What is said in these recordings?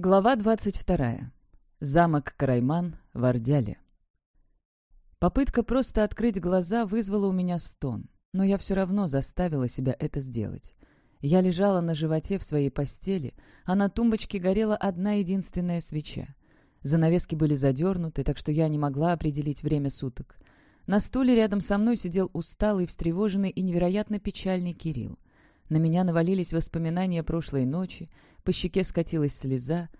Глава 22. Замок Карайман в Ордяле. Попытка просто открыть глаза вызвала у меня стон, но я все равно заставила себя это сделать. Я лежала на животе в своей постели, а на тумбочке горела одна единственная свеча. Занавески были задернуты, так что я не могла определить время суток. На стуле рядом со мной сидел усталый, встревоженный и невероятно печальный Кирилл. На меня навалились воспоминания прошлой ночи, по щеке скатилась слеза.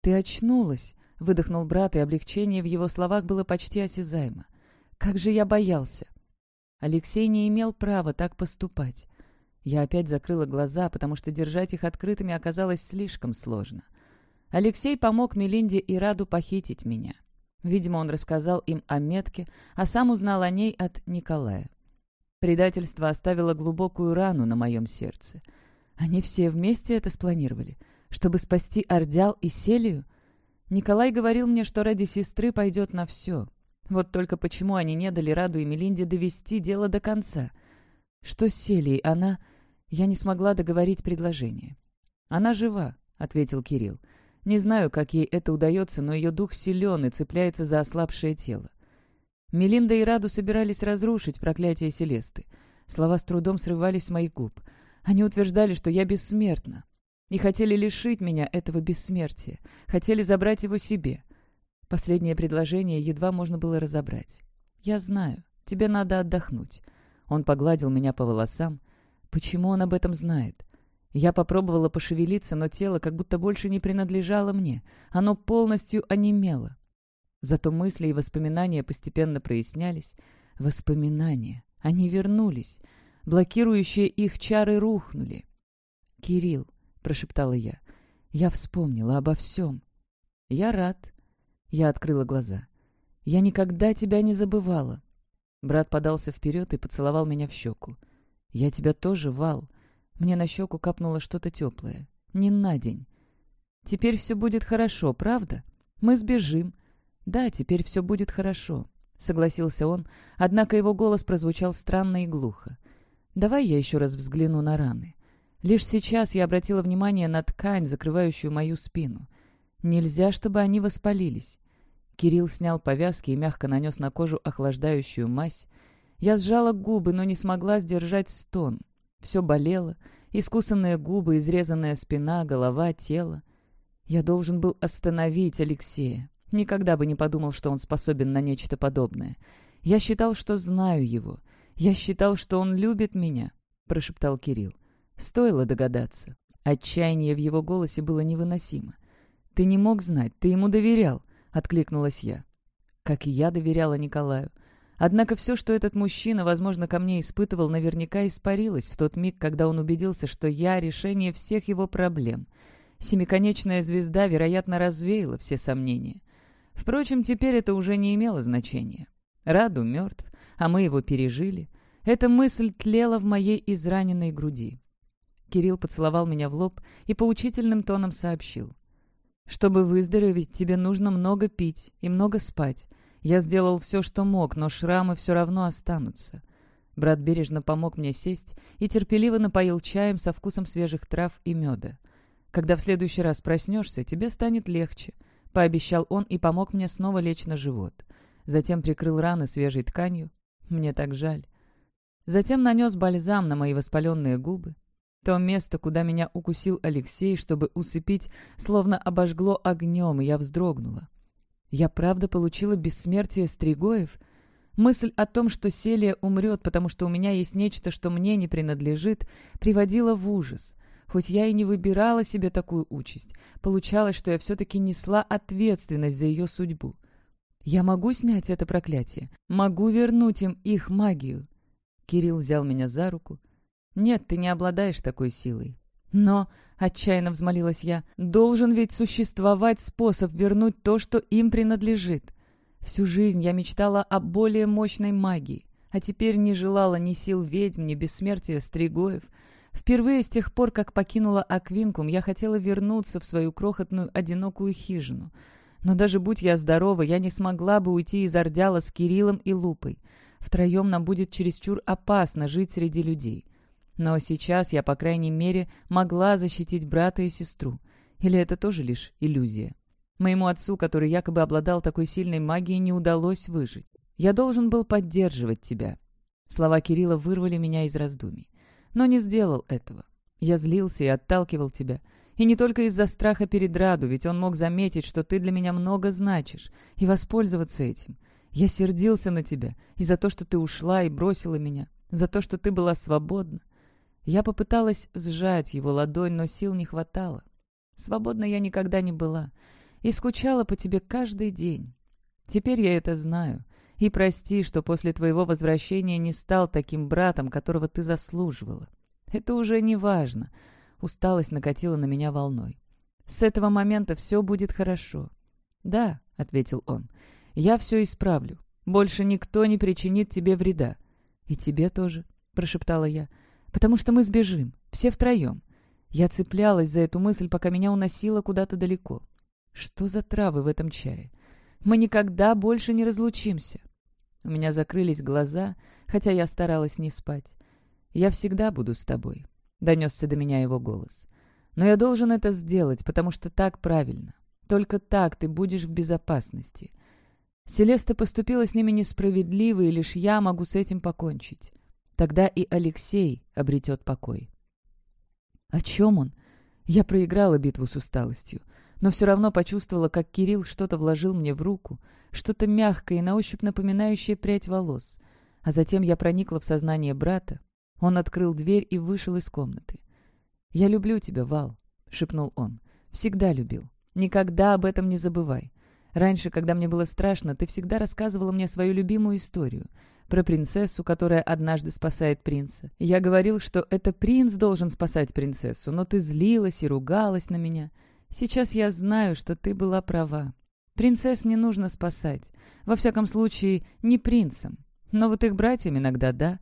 «Ты очнулась!» — выдохнул брат, и облегчение в его словах было почти осязаемо. «Как же я боялся!» Алексей не имел права так поступать. Я опять закрыла глаза, потому что держать их открытыми оказалось слишком сложно. Алексей помог Мелинде и Раду похитить меня. Видимо, он рассказал им о метке, а сам узнал о ней от Николая. Предательство оставило глубокую рану на моем сердце. Они все вместе это спланировали, чтобы спасти Ордял и Селию? Николай говорил мне, что ради сестры пойдет на все. Вот только почему они не дали Раду и Мелинде довести дело до конца? Что с Селией? Она... Я не смогла договорить предложение. «Она жива», — ответил Кирилл. «Не знаю, как ей это удается, но ее дух силен и цепляется за ослабшее тело. Мелинда и Раду собирались разрушить проклятие Селесты. Слова с трудом срывались с моих губ. Они утверждали, что я бессмертна. И хотели лишить меня этого бессмертия. Хотели забрать его себе. Последнее предложение едва можно было разобрать. «Я знаю. Тебе надо отдохнуть». Он погладил меня по волосам. Почему он об этом знает? Я попробовала пошевелиться, но тело как будто больше не принадлежало мне. Оно полностью онемело. Зато мысли и воспоминания постепенно прояснялись. Воспоминания. Они вернулись. Блокирующие их чары рухнули. «Кирилл», — прошептала я, — «я вспомнила обо всем». «Я рад». Я открыла глаза. «Я никогда тебя не забывала». Брат подался вперед и поцеловал меня в щеку. «Я тебя тоже, Вал». Мне на щеку капнуло что-то теплое. «Не на день». «Теперь все будет хорошо, правда? Мы сбежим. «Да, теперь все будет хорошо», — согласился он, однако его голос прозвучал странно и глухо. «Давай я еще раз взгляну на раны». Лишь сейчас я обратила внимание на ткань, закрывающую мою спину. Нельзя, чтобы они воспалились. Кирилл снял повязки и мягко нанес на кожу охлаждающую мазь. Я сжала губы, но не смогла сдержать стон. Все болело. Искусанные губы, изрезанная спина, голова, тело. Я должен был остановить Алексея. Никогда бы не подумал, что он способен на нечто подобное. Я считал, что знаю его. Я считал, что он любит меня, — прошептал Кирилл. Стоило догадаться. Отчаяние в его голосе было невыносимо. «Ты не мог знать, ты ему доверял», — откликнулась я. Как и я доверяла Николаю. Однако все, что этот мужчина, возможно, ко мне испытывал, наверняка испарилось в тот миг, когда он убедился, что я — решение всех его проблем. Семиконечная звезда, вероятно, развеяла все сомнения. Впрочем, теперь это уже не имело значения. Раду мертв, а мы его пережили. Эта мысль тлела в моей израненной груди. Кирилл поцеловал меня в лоб и поучительным тоном сообщил. «Чтобы выздороветь, тебе нужно много пить и много спать. Я сделал все, что мог, но шрамы все равно останутся». Брат бережно помог мне сесть и терпеливо напоил чаем со вкусом свежих трав и меда. «Когда в следующий раз проснешься, тебе станет легче. — пообещал он и помог мне снова лечь на живот. Затем прикрыл раны свежей тканью. Мне так жаль. Затем нанес бальзам на мои воспаленные губы. То место, куда меня укусил Алексей, чтобы усыпить, словно обожгло огнем, и я вздрогнула. Я правда получила бессмертие Стригоев? Мысль о том, что Селия умрет, потому что у меня есть нечто, что мне не принадлежит, приводила в ужас. Хоть я и не выбирала себе такую участь, получалось, что я все-таки несла ответственность за ее судьбу. Я могу снять это проклятие? Могу вернуть им их магию?» Кирилл взял меня за руку. «Нет, ты не обладаешь такой силой. Но, — отчаянно взмолилась я, — должен ведь существовать способ вернуть то, что им принадлежит. Всю жизнь я мечтала о более мощной магии, а теперь не желала ни сил ведьм, ни бессмертия стригоев — Впервые с тех пор, как покинула Аквинкум, я хотела вернуться в свою крохотную одинокую хижину. Но даже будь я здорова, я не смогла бы уйти из Ордяла с Кириллом и Лупой. Втроем нам будет чересчур опасно жить среди людей. Но сейчас я, по крайней мере, могла защитить брата и сестру. Или это тоже лишь иллюзия? Моему отцу, который якобы обладал такой сильной магией, не удалось выжить. Я должен был поддерживать тебя». Слова Кирилла вырвали меня из раздумий. Но не сделал этого. Я злился и отталкивал тебя. И не только из-за страха перед Раду, ведь он мог заметить, что ты для меня много значишь, и воспользоваться этим. Я сердился на тебя и за то, что ты ушла и бросила меня, за то, что ты была свободна. Я попыталась сжать его ладонь, но сил не хватало. Свободна я никогда не была и скучала по тебе каждый день. Теперь я это знаю. И прости, что после твоего возвращения не стал таким братом, которого ты заслуживала. Это уже не важно. Усталость накатила на меня волной. С этого момента все будет хорошо. «Да», — ответил он, — «я все исправлю. Больше никто не причинит тебе вреда. И тебе тоже», — прошептала я, — «потому что мы сбежим, все втроем». Я цеплялась за эту мысль, пока меня уносило куда-то далеко. Что за травы в этом чае? Мы никогда больше не разлучимся. У меня закрылись глаза, хотя я старалась не спать. «Я всегда буду с тобой», — донесся до меня его голос. «Но я должен это сделать, потому что так правильно. Только так ты будешь в безопасности. Селеста поступила с ними несправедливо, и лишь я могу с этим покончить. Тогда и Алексей обретет покой». «О чем он?» Я проиграла битву с усталостью, но все равно почувствовала, как Кирилл что-то вложил мне в руку, что-то мягкое и на ощупь напоминающее прядь волос. А затем я проникла в сознание брата, он открыл дверь и вышел из комнаты. «Я люблю тебя, Вал», — шепнул он. «Всегда любил. Никогда об этом не забывай. Раньше, когда мне было страшно, ты всегда рассказывала мне свою любимую историю про принцессу, которая однажды спасает принца. Я говорил, что это принц должен спасать принцессу, но ты злилась и ругалась на меня. Сейчас я знаю, что ты была права. Принцесс не нужно спасать. Во всяком случае, не принцем. Но вот их братьям иногда да.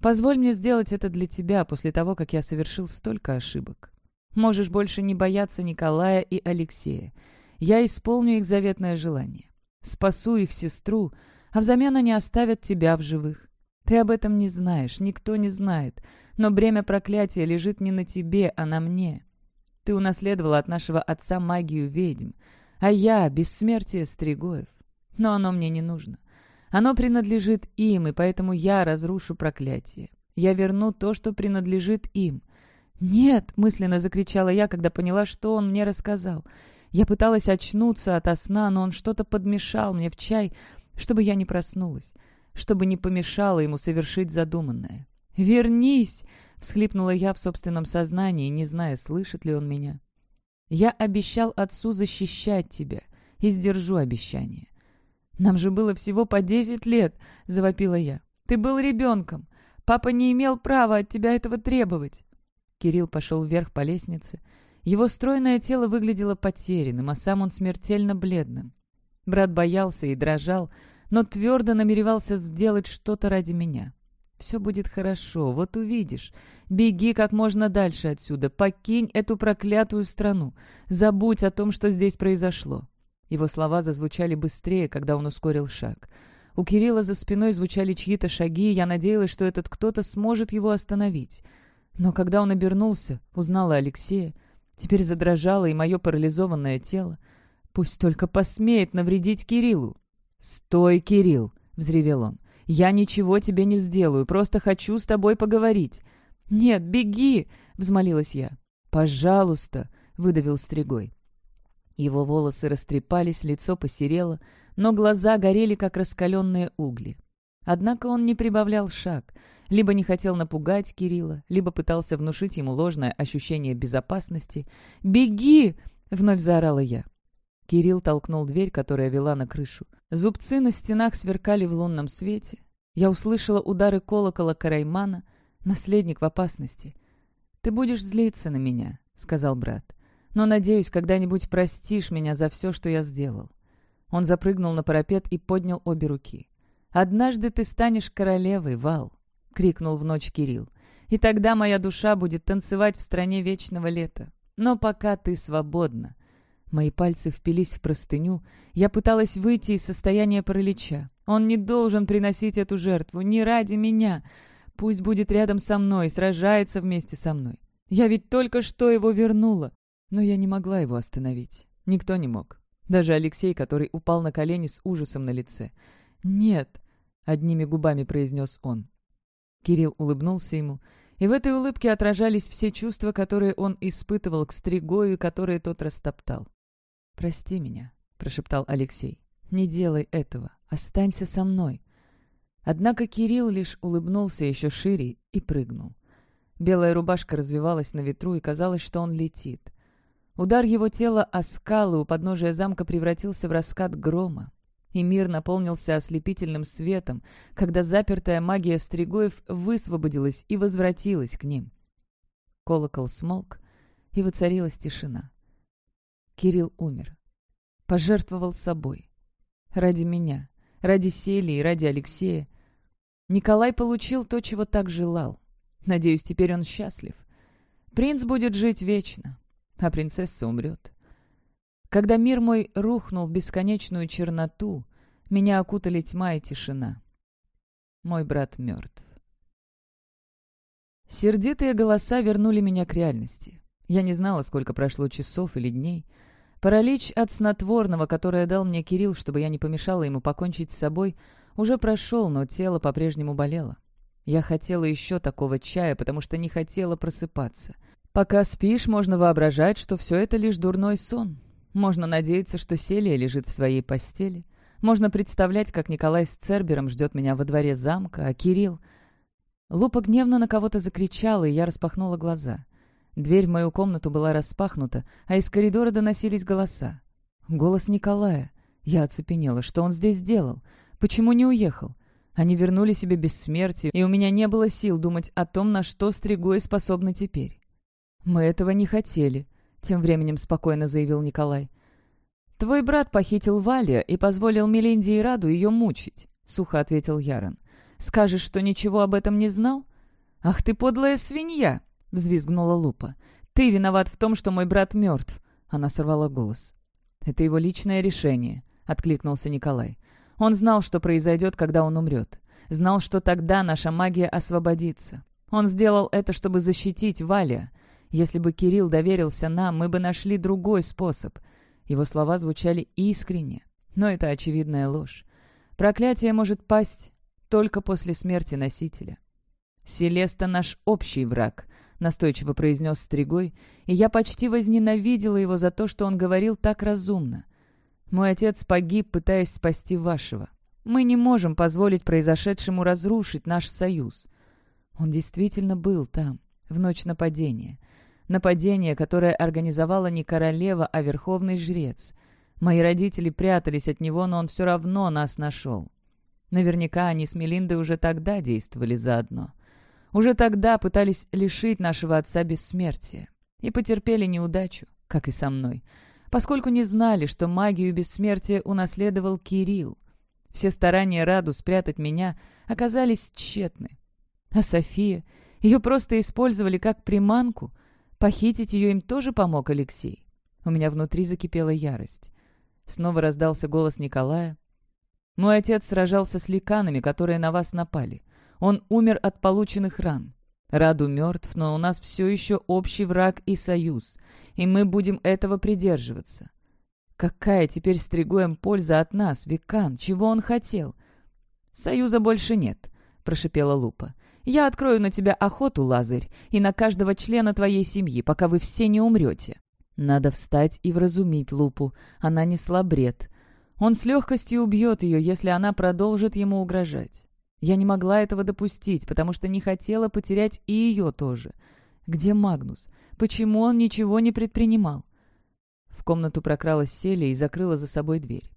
Позволь мне сделать это для тебя после того, как я совершил столько ошибок. Можешь больше не бояться Николая и Алексея. Я исполню их заветное желание. Спасу их сестру, а взамен они оставят тебя в живых. Ты об этом не знаешь, никто не знает, но бремя проклятия лежит не на тебе, а на мне. Ты унаследовала от нашего отца магию ведьм, а я — бессмертие Стригоев. Но оно мне не нужно. Оно принадлежит им, и поэтому я разрушу проклятие. Я верну то, что принадлежит им. «Нет!» — мысленно закричала я, когда поняла, что он мне рассказал. Я пыталась очнуться ото сна, но он что-то подмешал мне в чай, чтобы я не проснулась, чтобы не помешало ему совершить задуманное. «Вернись!» — всхлипнула я в собственном сознании, не зная, слышит ли он меня. «Я обещал отцу защищать тебя и сдержу обещание. «Нам же было всего по десять лет», — завопила я. «Ты был ребенком. Папа не имел права от тебя этого требовать». Кирилл пошел вверх по лестнице. Его стройное тело выглядело потерянным, а сам он смертельно бледным. Брат боялся и дрожал, но твердо намеревался сделать что-то ради меня. «Все будет хорошо, вот увидишь. Беги как можно дальше отсюда, покинь эту проклятую страну, забудь о том, что здесь произошло. Его слова зазвучали быстрее, когда он ускорил шаг. У Кирилла за спиной звучали чьи-то шаги, и я надеялась, что этот кто-то сможет его остановить. Но когда он обернулся, узнала Алексея. Теперь задрожало и мое парализованное тело. Пусть только посмеет навредить Кириллу. «Стой, Кирилл!» — взревел он. «Я ничего тебе не сделаю, просто хочу с тобой поговорить». «Нет, беги!» — взмолилась я. «Пожалуйста!» — выдавил Стригой. Его волосы растрепались, лицо посерело, но глаза горели, как раскаленные угли. Однако он не прибавлял шаг, либо не хотел напугать Кирилла, либо пытался внушить ему ложное ощущение безопасности. «Беги!» — вновь заорала я. Кирилл толкнул дверь, которая вела на крышу. Зубцы на стенах сверкали в лунном свете. Я услышала удары колокола Караймана. Наследник в опасности. «Ты будешь злиться на меня», — сказал брат но, надеюсь, когда-нибудь простишь меня за все, что я сделал». Он запрыгнул на парапет и поднял обе руки. «Однажды ты станешь королевой, Вал!» — крикнул в ночь Кирилл. «И тогда моя душа будет танцевать в стране вечного лета. Но пока ты свободна». Мои пальцы впились в простыню. Я пыталась выйти из состояния паралича. Он не должен приносить эту жертву, не ради меня. Пусть будет рядом со мной, сражается вместе со мной. Я ведь только что его вернула. Но я не могла его остановить. Никто не мог. Даже Алексей, который упал на колени с ужасом на лице. «Нет», — одними губами произнес он. Кирилл улыбнулся ему, и в этой улыбке отражались все чувства, которые он испытывал к Стригою, которые тот растоптал. «Прости меня», — прошептал Алексей. «Не делай этого. Останься со мной». Однако Кирилл лишь улыбнулся еще шире и прыгнул. Белая рубашка развивалась на ветру, и казалось, что он летит. Удар его тела о скалы у подножия замка превратился в раскат грома, и мир наполнился ослепительным светом, когда запертая магия Стригоев высвободилась и возвратилась к ним. Колокол смолк, и воцарилась тишина. Кирилл умер. Пожертвовал собой. Ради меня, ради Селии, ради Алексея. Николай получил то, чего так желал. Надеюсь, теперь он счастлив. Принц будет жить вечно, а принцесса умрет. Когда мир мой рухнул в бесконечную черноту, меня окутали тьма и тишина. Мой брат мертв. Сердитые голоса вернули меня к реальности. Я не знала, сколько прошло часов или дней. Паралич от снотворного, которое дал мне Кирилл, чтобы я не помешала ему покончить с собой, уже прошел, но тело по-прежнему болело. Я хотела еще такого чая, потому что не хотела просыпаться. Пока спишь, можно воображать, что все это лишь дурной сон. Можно надеяться, что Селия лежит в своей постели. Можно представлять, как Николай с Цербером ждет меня во дворе замка, а Кирилл... Лупа гневно на кого-то закричала, и я распахнула глаза. Дверь в мою комнату была распахнута, а из коридора доносились голоса. Голос Николая. Я оцепенела. Что он здесь делал? Почему не уехал? Они вернули себе бессмертие, и у меня не было сил думать о том, на что Стригой способны теперь. «Мы этого не хотели», — тем временем спокойно заявил Николай. «Твой брат похитил Валия и позволил Мелинде и Раду ее мучить», — сухо ответил Ярон. «Скажешь, что ничего об этом не знал?» «Ах ты подлая свинья!» — взвизгнула Лупа. «Ты виноват в том, что мой брат мертв!» Она сорвала голос. «Это его личное решение», — откликнулся Николай. Он знал, что произойдет, когда он умрет. Знал, что тогда наша магия освободится. Он сделал это, чтобы защитить Валя. Если бы Кирилл доверился нам, мы бы нашли другой способ. Его слова звучали искренне, но это очевидная ложь. Проклятие может пасть только после смерти носителя. «Селеста — наш общий враг», — настойчиво произнес Стригой, и я почти возненавидела его за то, что он говорил так разумно. Мой отец погиб, пытаясь спасти вашего. Мы не можем позволить произошедшему разрушить наш союз. Он действительно был там, в ночь нападения. Нападение, которое организовала не королева, а верховный жрец. Мои родители прятались от него, но он все равно нас нашел. Наверняка они с Мелиндой уже тогда действовали заодно. Уже тогда пытались лишить нашего отца бессмертия. И потерпели неудачу, как и со мной поскольку не знали, что магию бессмертия унаследовал Кирилл. Все старания Раду спрятать меня оказались тщетны. А София? Ее просто использовали как приманку. Похитить ее им тоже помог Алексей. У меня внутри закипела ярость. Снова раздался голос Николая. «Мой отец сражался с ликанами, которые на вас напали. Он умер от полученных ран. Раду мертв, но у нас все еще общий враг и союз и мы будем этого придерживаться. Какая теперь с Тригоем польза от нас, Викан? Чего он хотел? Союза больше нет, прошипела Лупа. Я открою на тебя охоту, Лазарь, и на каждого члена твоей семьи, пока вы все не умрете. Надо встать и вразумить Лупу. Она несла бред. Он с легкостью убьет ее, если она продолжит ему угрожать. Я не могла этого допустить, потому что не хотела потерять и ее тоже. Где Магнус? Почему он ничего не предпринимал? В комнату прокралась Селия и закрыла за собой дверь.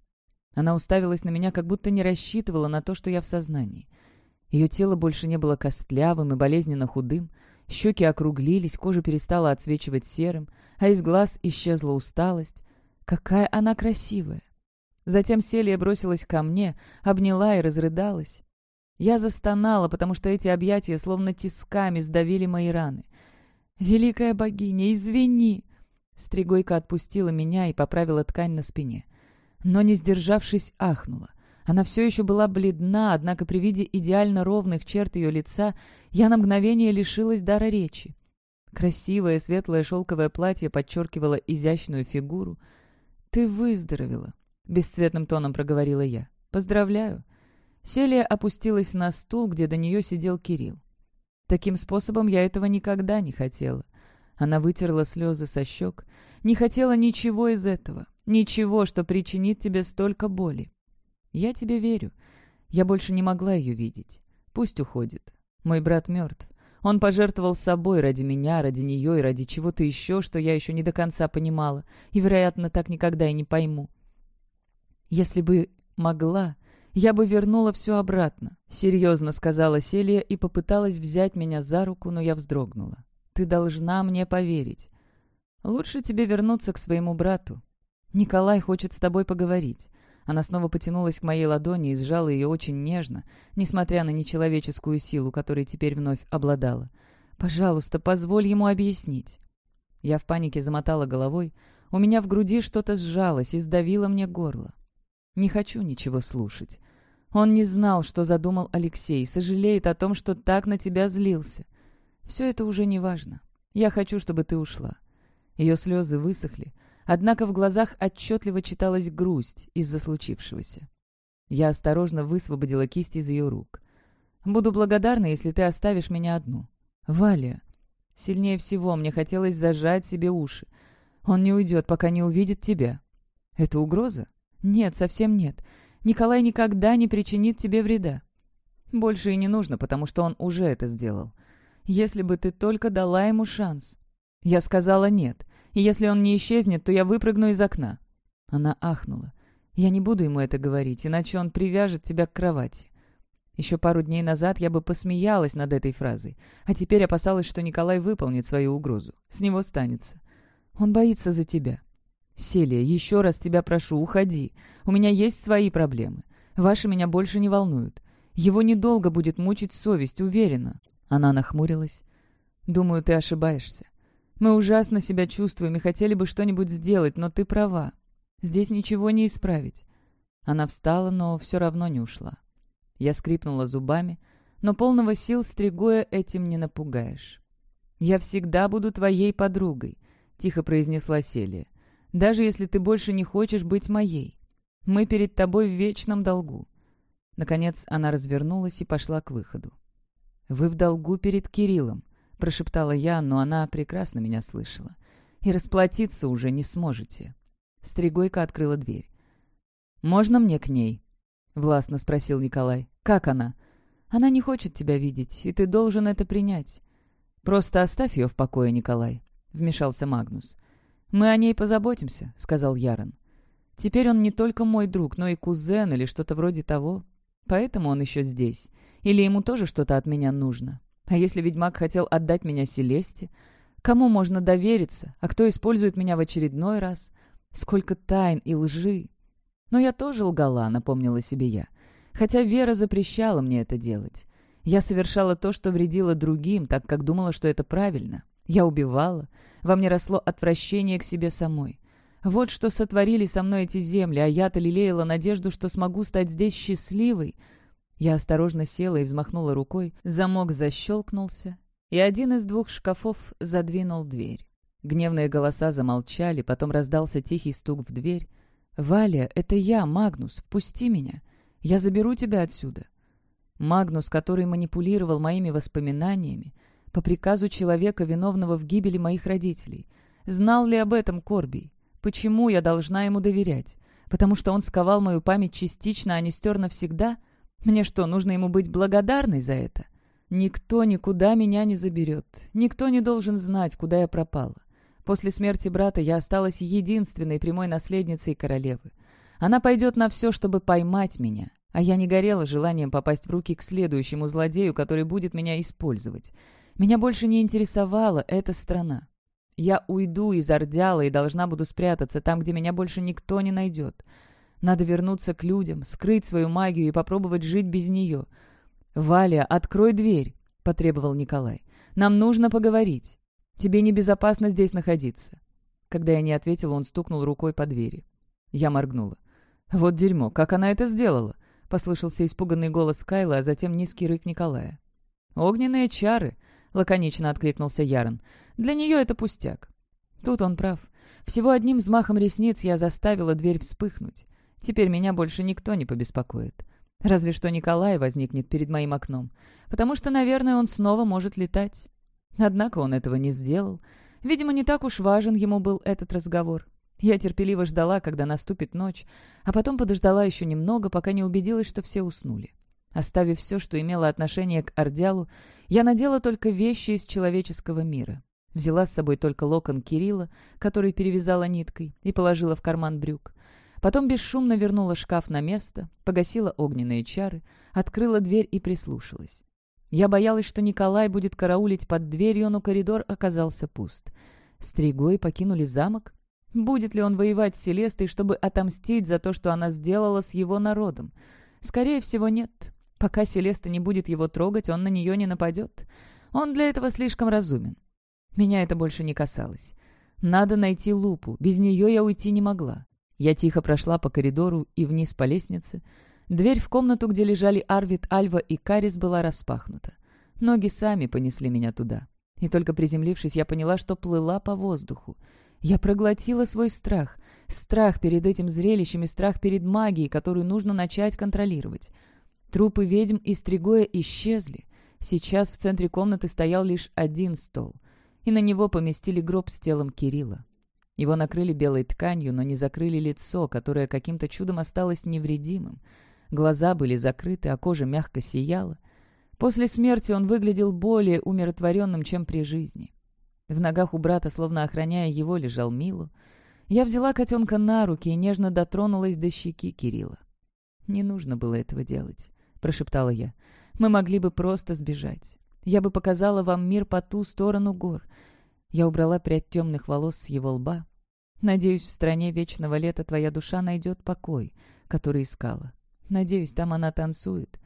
Она уставилась на меня, как будто не рассчитывала на то, что я в сознании. Ее тело больше не было костлявым и болезненно худым, щеки округлились, кожа перестала отсвечивать серым, а из глаз исчезла усталость. Какая она красивая! Затем Селия бросилась ко мне, обняла и разрыдалась. Я застонала, потому что эти объятия словно тисками сдавили мои раны. «Великая богиня, извини!» Стригойка отпустила меня и поправила ткань на спине. Но, не сдержавшись, ахнула. Она все еще была бледна, однако при виде идеально ровных черт ее лица я на мгновение лишилась дара речи. Красивое светлое шелковое платье подчеркивало изящную фигуру. «Ты выздоровела», — бесцветным тоном проговорила я. «Поздравляю». Селия опустилась на стул, где до нее сидел Кирилл. Таким способом я этого никогда не хотела. Она вытерла слезы со щек. Не хотела ничего из этого. Ничего, что причинит тебе столько боли. Я тебе верю. Я больше не могла ее видеть. Пусть уходит. Мой брат мертв. Он пожертвовал собой ради меня, ради нее и ради чего-то еще, что я еще не до конца понимала, и, вероятно, так никогда и не пойму. Если бы могла, я бы вернула все обратно, — серьезно сказала Селия и попыталась взять меня за руку, но я вздрогнула. Ты должна мне поверить. Лучше тебе вернуться к своему брату. Николай хочет с тобой поговорить. Она снова потянулась к моей ладони и сжала ее очень нежно, несмотря на нечеловеческую силу, которой теперь вновь обладала. «Пожалуйста, позволь ему объяснить». Я в панике замотала головой. У меня в груди что-то сжалось и сдавило мне горло. Не хочу ничего слушать. Он не знал, что задумал Алексей, сожалеет о том, что так на тебя злился. Все это уже не важно. Я хочу, чтобы ты ушла. Ее слезы высохли, Однако в глазах отчетливо читалась грусть из-за случившегося. Я осторожно высвободила кисть из ее рук. «Буду благодарна, если ты оставишь меня одну». «Валя». Сильнее всего мне хотелось зажать себе уши. «Он не уйдет, пока не увидит тебя». «Это угроза?» «Нет, совсем нет. Николай никогда не причинит тебе вреда». «Больше и не нужно, потому что он уже это сделал. Если бы ты только дала ему шанс». Я сказала «нет» и если он не исчезнет, то я выпрыгну из окна». Она ахнула. «Я не буду ему это говорить, иначе он привяжет тебя к кровати». Еще пару дней назад я бы посмеялась над этой фразой, а теперь опасалась, что Николай выполнит свою угрозу. С него станется. Он боится за тебя. «Селия, еще раз тебя прошу, уходи. У меня есть свои проблемы. Ваши меня больше не волнуют. Его недолго будет мучить совесть, уверена». Она нахмурилась. «Думаю, ты ошибаешься. Мы ужасно себя чувствуем и хотели бы что-нибудь сделать, но ты права. Здесь ничего не исправить». Она встала, но все равно не ушла. Я скрипнула зубами, но полного сил стригоя этим не напугаешь. «Я всегда буду твоей подругой», — тихо произнесла Селия. «Даже если ты больше не хочешь быть моей. Мы перед тобой в вечном долгу». Наконец она развернулась и пошла к выходу. «Вы в долгу перед Кириллом», — прошептала я, но она прекрасно меня слышала. «И расплатиться уже не сможете». Стригойка открыла дверь. «Можно мне к ней?» — властно спросил Николай. «Как она?» «Она не хочет тебя видеть, и ты должен это принять». «Просто оставь ее в покое, Николай», — вмешался Магнус. «Мы о ней позаботимся», — сказал Ярон. «Теперь он не только мой друг, но и кузен или что-то вроде того. Поэтому он еще здесь. Или ему тоже что-то от меня нужно. А если ведьмак хотел отдать меня Селесте? Кому можно довериться, а кто использует меня в очередной раз? Сколько тайн и лжи! Но я тоже лгала, напомнила себе я. Хотя Вера запрещала мне это делать. Я совершала то, что вредило другим, так как думала, что это правильно. Я убивала. Во мне росло отвращение к себе самой. Вот что сотворили со мной эти земли, а я-то лелеяла надежду, что смогу стать здесь счастливой — я осторожно села и взмахнула рукой, замок защелкнулся, и один из двух шкафов задвинул дверь. Гневные голоса замолчали, потом раздался тихий стук в дверь. «Валя, это я, Магнус, впусти меня. Я заберу тебя отсюда». Магнус, который манипулировал моими воспоминаниями, по приказу человека, виновного в гибели моих родителей. Знал ли об этом Корби? Почему я должна ему доверять? Потому что он сковал мою память частично, а не стер навсегда — мне что, нужно ему быть благодарной за это? Никто никуда меня не заберет. Никто не должен знать, куда я пропала. После смерти брата я осталась единственной прямой наследницей королевы. Она пойдет на все, чтобы поймать меня. А я не горела желанием попасть в руки к следующему злодею, который будет меня использовать. Меня больше не интересовала эта страна. Я уйду из Ордяла и должна буду спрятаться там, где меня больше никто не найдет. Надо вернуться к людям, скрыть свою магию и попробовать жить без нее. «Валя, открой дверь!» — потребовал Николай. «Нам нужно поговорить. Тебе небезопасно здесь находиться». Когда я не ответила, он стукнул рукой по двери. Я моргнула. «Вот дерьмо, как она это сделала?» — послышался испуганный голос Кайла, а затем низкий рык Николая. «Огненные чары!» — лаконично откликнулся Ярон. «Для нее это пустяк». Тут он прав. Всего одним взмахом ресниц я заставила дверь вспыхнуть. Теперь меня больше никто не побеспокоит. Разве что Николай возникнет перед моим окном, потому что, наверное, он снова может летать. Однако он этого не сделал. Видимо, не так уж важен ему был этот разговор. Я терпеливо ждала, когда наступит ночь, а потом подождала еще немного, пока не убедилась, что все уснули. Оставив все, что имело отношение к Ордялу, я надела только вещи из человеческого мира. Взяла с собой только локон Кирилла, который перевязала ниткой, и положила в карман брюк. Потом бесшумно вернула шкаф на место, погасила огненные чары, открыла дверь и прислушалась. Я боялась, что Николай будет караулить под дверью, но коридор оказался пуст. Стригой покинули замок? Будет ли он воевать с Селестой, чтобы отомстить за то, что она сделала с его народом? Скорее всего, нет. Пока Селеста не будет его трогать, он на нее не нападет. Он для этого слишком разумен. Меня это больше не касалось. Надо найти лупу, без нее я уйти не могла. Я тихо прошла по коридору и вниз по лестнице. Дверь в комнату, где лежали Арвид, Альва и Карис, была распахнута. Ноги сами понесли меня туда. И только приземлившись, я поняла, что плыла по воздуху. Я проглотила свой страх. Страх перед этим зрелищем и страх перед магией, которую нужно начать контролировать. Трупы ведьм и Стригоя исчезли. Сейчас в центре комнаты стоял лишь один стол и на него поместили гроб с телом Кирилла. Его накрыли белой тканью, но не закрыли лицо, которое каким-то чудом осталось невредимым. Глаза были закрыты, а кожа мягко сияла. После смерти он выглядел более умиротворенным, чем при жизни. В ногах у брата, словно охраняя его, лежал Милу. Я взяла котенка на руки и нежно дотронулась до щеки Кирилла. «Не нужно было этого делать», — прошептала я. «Мы могли бы просто сбежать. Я бы показала вам мир по ту сторону гор. Я убрала прядь темных волос с его лба. Надеюсь, в стране вечного лета твоя душа найдет покой, который искала. Надеюсь, там она танцует.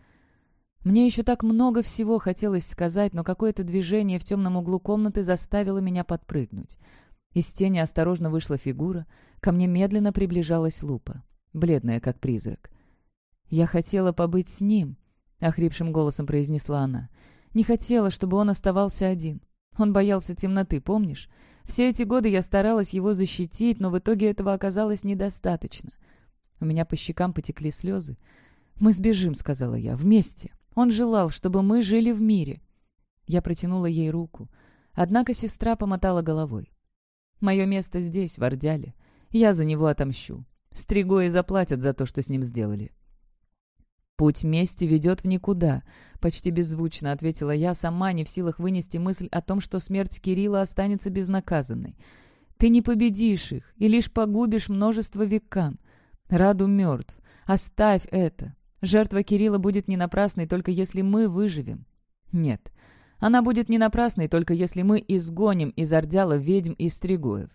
Мне еще так много всего хотелось сказать, но какое-то движение в темном углу комнаты заставило меня подпрыгнуть. Из тени осторожно вышла фигура. Ко мне медленно приближалась лупа, бледная, как призрак. «Я хотела побыть с ним», — охрипшим голосом произнесла она. Не хотела, чтобы он оставался один. Он боялся темноты, помнишь? Все эти годы я старалась его защитить, но в итоге этого оказалось недостаточно. У меня по щекам потекли слезы. «Мы сбежим», — сказала я, — «вместе. Он желал, чтобы мы жили в мире». Я протянула ей руку. Однако сестра помотала головой. «Мое место здесь, в Ордяле. Я за него отомщу. Стригои заплатят за то, что с ним сделали. «Путь мести ведет в никуда», — почти беззвучно ответила я, сама не в силах вынести мысль о том, что смерть Кирилла останется безнаказанной. «Ты не победишь их и лишь погубишь множество векан. Раду мертв. Оставь это. Жертва Кирилла будет не напрасной, только если мы выживем». «Нет, она будет не напрасной, только если мы изгоним из Ордяла ведьм и стригоев».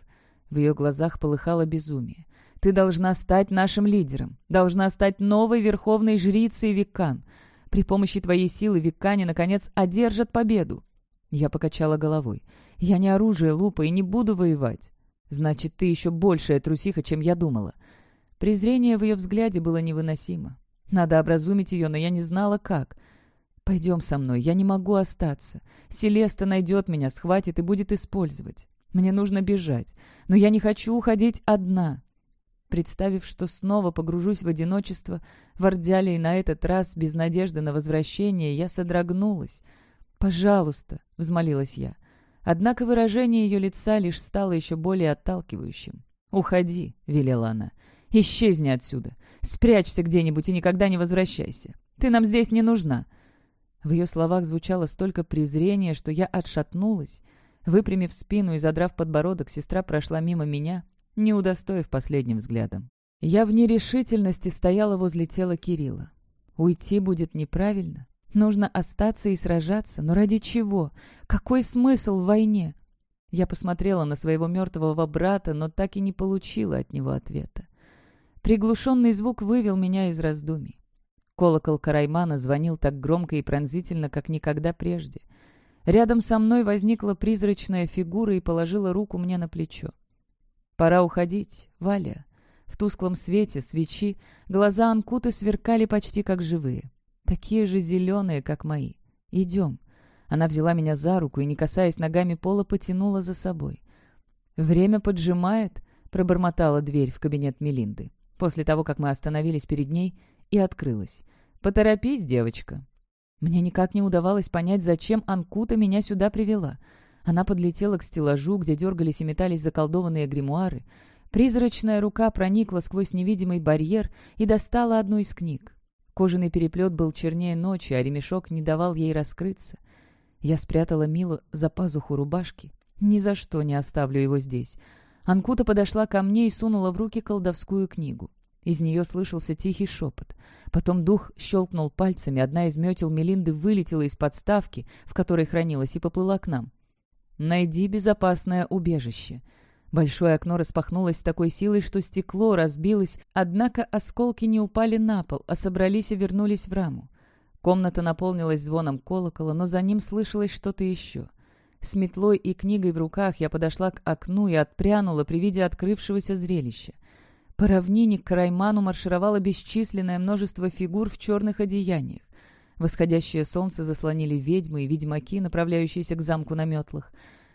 В ее глазах полыхало безумие. Ты должна стать нашим лидером, должна стать новой верховной жрицей Виккан. При помощи твоей силы Виккане, наконец, одержат победу». Я покачала головой. «Я не оружие лупа и не буду воевать». «Значит, ты еще большая трусиха, чем я думала». Презрение в ее взгляде было невыносимо. Надо образумить ее, но я не знала, как. «Пойдем со мной, я не могу остаться. Селеста найдет меня, схватит и будет использовать. Мне нужно бежать, но я не хочу уходить одна. Представив, что снова погружусь в одиночество, в Ордяле и на этот раз без надежды на возвращение, я содрогнулась. «Пожалуйста», — взмолилась я. Однако выражение ее лица лишь стало еще более отталкивающим. «Уходи», — велела она. «Исчезни отсюда. Спрячься где-нибудь и никогда не возвращайся. Ты нам здесь не нужна». В ее словах звучало столько презрения, что я отшатнулась. Выпрямив спину и задрав подбородок, сестра прошла мимо меня, не удостоив последним взглядом. Я в нерешительности стояла возле тела Кирилла. Уйти будет неправильно. Нужно остаться и сражаться. Но ради чего? Какой смысл в войне? Я посмотрела на своего мертвого брата, но так и не получила от него ответа. Приглушенный звук вывел меня из раздумий. Колокол Караймана звонил так громко и пронзительно, как никогда прежде. Рядом со мной возникла призрачная фигура и положила руку мне на плечо. «Пора уходить, Валя». В тусклом свете свечи глаза Анкуты сверкали почти как живые. Такие же зеленые, как мои. «Идем». Она взяла меня за руку и, не касаясь ногами пола, потянула за собой. «Время поджимает», — пробормотала дверь в кабинет Мелинды, после того, как мы остановились перед ней, и открылась. «Поторопись, девочка». Мне никак не удавалось понять, зачем Анкута меня сюда привела. Она подлетела к стеллажу, где дергались и метались заколдованные гримуары. Призрачная рука проникла сквозь невидимый барьер и достала одну из книг. Кожаный переплет был чернее ночи, а ремешок не давал ей раскрыться. Я спрятала Милу за пазуху рубашки. Ни за что не оставлю его здесь. Анкута подошла ко мне и сунула в руки колдовскую книгу. Из нее слышался тихий шепот. Потом дух щелкнул пальцами, одна из метел Мелинды вылетела из подставки, в которой хранилась, и поплыла к нам. «Найди безопасное убежище». Большое окно распахнулось с такой силой, что стекло разбилось, однако осколки не упали на пол, а собрались и вернулись в раму. Комната наполнилась звоном колокола, но за ним слышалось что-то еще. С метлой и книгой в руках я подошла к окну и отпрянула при виде открывшегося зрелища. По равнине к Райману маршировало бесчисленное множество фигур в черных одеяниях. Восходящее солнце заслонили ведьмы и ведьмаки, направляющиеся к замку на метлах.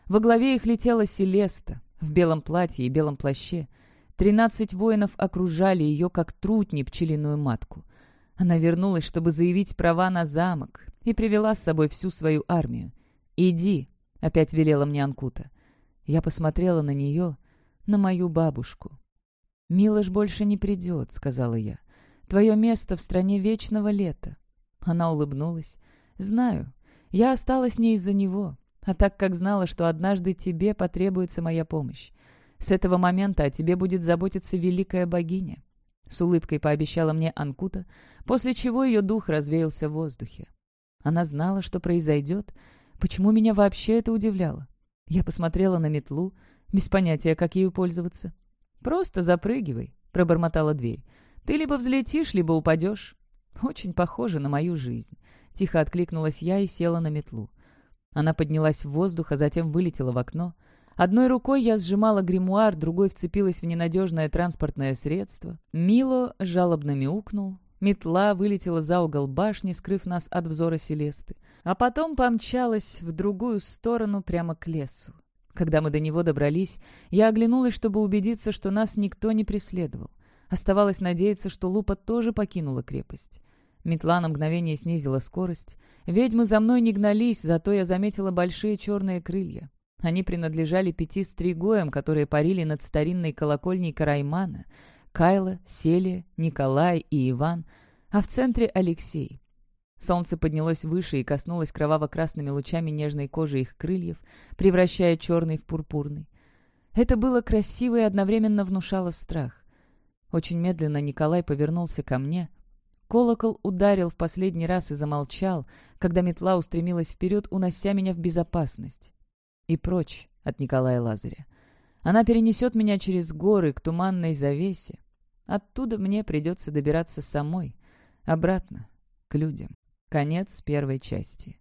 Во главе их летела Селеста в белом платье и белом плаще. Тринадцать воинов окружали ее, как трутни пчелиную матку. Она вернулась, чтобы заявить права на замок, и привела с собой всю свою армию. «Иди», — опять велела мне Анкута. Я посмотрела на нее, на мою бабушку. «Милош больше не придет», — сказала я. «Твое место в стране вечного лета». Она улыбнулась. «Знаю. Я осталась не из-за него, а так как знала, что однажды тебе потребуется моя помощь. С этого момента о тебе будет заботиться великая богиня». С улыбкой пообещала мне Анкута, после чего ее дух развеялся в воздухе. Она знала, что произойдет. Почему меня вообще это удивляло? Я посмотрела на метлу, без понятия, как ею пользоваться. «Просто запрыгивай», — пробормотала дверь. «Ты либо взлетишь, либо упадешь». «Очень похоже на мою жизнь». Тихо откликнулась я и села на метлу. Она поднялась в воздух, а затем вылетела в окно. Одной рукой я сжимала гримуар, другой вцепилась в ненадежное транспортное средство. Мило жалобно мяукнул. Метла вылетела за угол башни, скрыв нас от взора Селесты. А потом помчалась в другую сторону, прямо к лесу. Когда мы до него добрались, я оглянулась, чтобы убедиться, что нас никто не преследовал. Оставалось надеяться, что Лупа тоже покинула крепость. Метла на мгновение снизила скорость. Ведьмы за мной не гнались, зато я заметила большие черные крылья. Они принадлежали пяти стригоям, которые парили над старинной колокольней Караймана. Кайла, Селия, Николай и Иван, а в центре Алексей. Солнце поднялось выше и коснулось кроваво-красными лучами нежной кожи их крыльев, превращая черный в пурпурный. Это было красиво и одновременно внушало страх. Очень медленно Николай повернулся ко мне. Колокол ударил в последний раз и замолчал, когда метла устремилась вперед, унося меня в безопасность. И прочь от Николая Лазаря. Она перенесет меня через горы к туманной завесе. Оттуда мне придется добираться самой, обратно, к людям. Конец первой части.